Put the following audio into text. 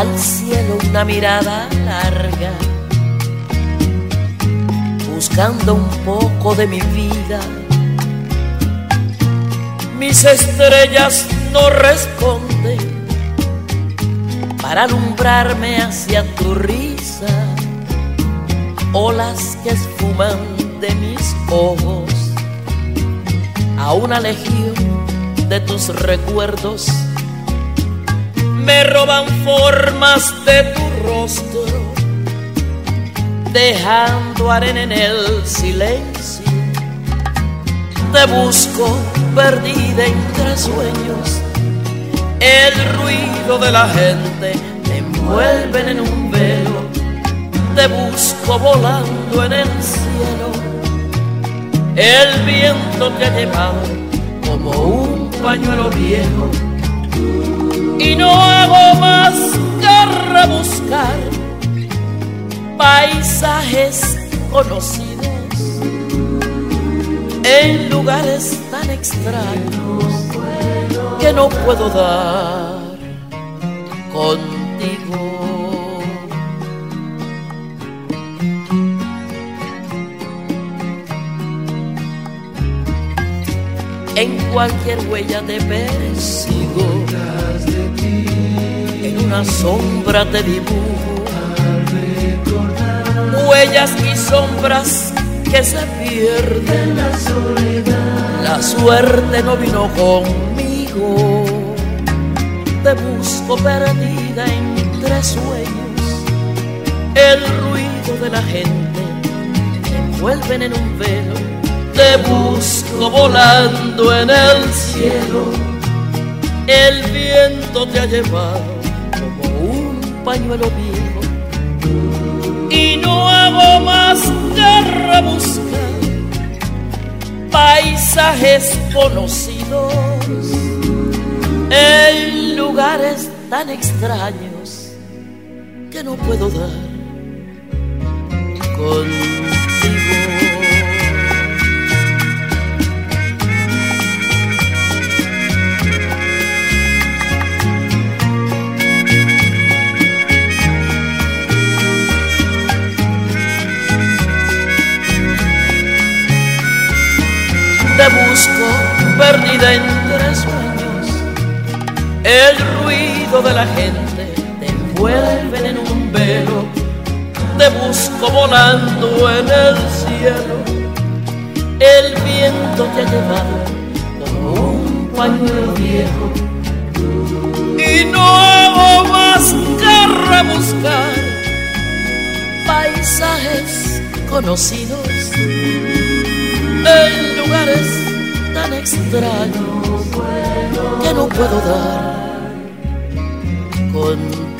al cielo una mirada larga, buscando un poco de mi vida. Mis estrellas no responden para alumbrarme hacia tu risa, olas que esfuman de mis ojos a una legión de tus recuerdos me roban de tu rostro, dejando arena en el silencio. Te busco perdida entre sueños, el ruido de la gente me envuelven en un velo. Te busco volando en el cielo, el viento te ha como un pañuelo viejo y no hago más que rebuscar paisajes conocidos en lugares tan extraños que no puedo dar contigo. En cualquier huella te persigo en una sombra te dibujo huellas y sombras que se pierden la soledad. La suerte no vino conmigo, te busco perdida entre sueños. El ruido de la gente me envuelven en un velo, te busco volando en el cielo. El viento te ha llevado pañuelo viejo y no hago más que rebuscar paisajes conocidos en lugares tan extraños que no puedo dar contigo. Perdida entre sueños. El ruido de la gente te envuelve en un velo. Te busco volando en el cielo. El viento te ha llevado como un pañuelo viejo. Y no hago más que paisajes conocidos en lugares tan extraños que no puedo dar con